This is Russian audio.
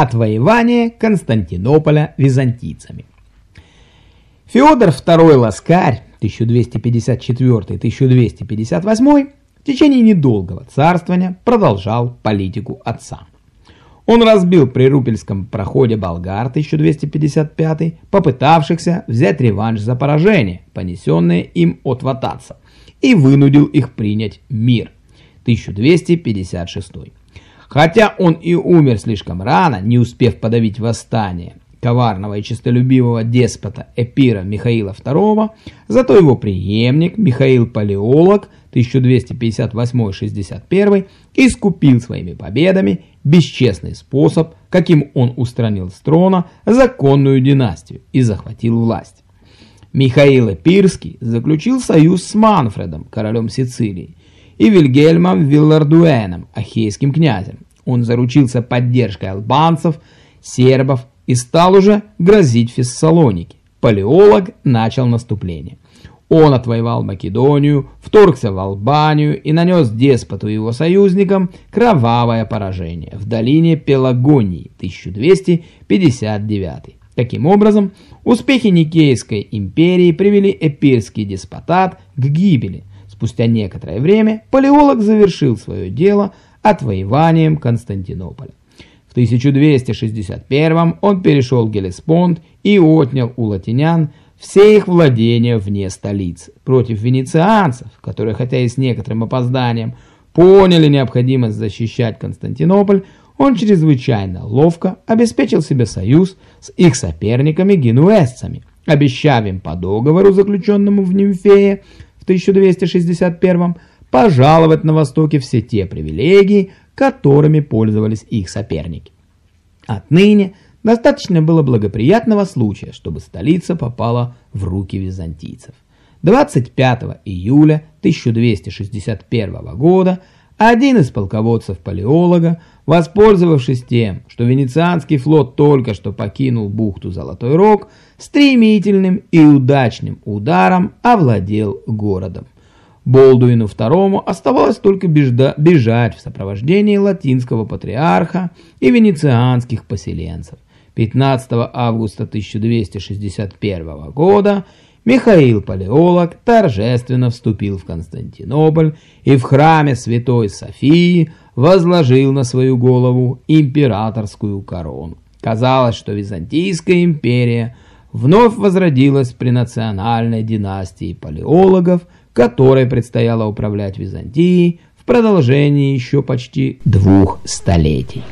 Отвоевание Константинополя византийцами. Феодор II Ласкарь 1254-1258 в течение недолгого царствования продолжал политику отца. Он разбил при Рупельском проходе болгар 1255, попытавшихся взять реванш за поражение, понесенное им от вататься, и вынудил их принять мир 1256. Хотя он и умер слишком рано, не успев подавить восстание коварного и честолюбивого деспота Эпира Михаила II, зато его преемник Михаил Палеолог 1258-61 искупил своими победами бесчестный способ, каким он устранил с трона законную династию и захватил власть. Михаил Эпирский заключил союз с Манфредом, королем Сицилии, и Вильгельмом Виллардуэном, ахейским князем. Он заручился поддержкой албанцев, сербов и стал уже грозить Фессалоники. Палеолог начал наступление. Он отвоевал Македонию, вторгся в Албанию и нанес деспоту его союзникам кровавое поражение в долине Пелагонии 1259. Таким образом, успехи Никейской империи привели эпирский деспотат к гибели, Спустя некоторое время палеолог завершил свое дело отвоеванием Константинополя. В 1261 он перешел Гелеспонд и отнял у латинян все их владения вне столицы. Против венецианцев, которые, хотя и с некоторым опозданием, поняли необходимость защищать Константинополь, он чрезвычайно ловко обеспечил себе союз с их соперниками-генуэзцами, обещав им по договору, заключенному в Нимфее, в 1261 пожаловать на Востоке все те привилегии, которыми пользовались их соперники. Отныне достаточно было благоприятного случая, чтобы столица попала в руки византийцев. 25 июля 1261 года один из полководцев палеолога, воспользовавшись тем, что венецианский флот только что покинул бухту Золотой Рог, стремительным и удачным ударом овладел городом. Болдуину II оставалось только бежать в сопровождении латинского патриарха и венецианских поселенцев. 15 августа 1261 года Михаил Палеолог торжественно вступил в Константинополь и в храме Святой Софии возложил на свою голову императорскую корону. Казалось, что Византийская империя вновь возродилась при национальной династии палеологов, которой предстояло управлять Византией в продолжении еще почти двух столетий.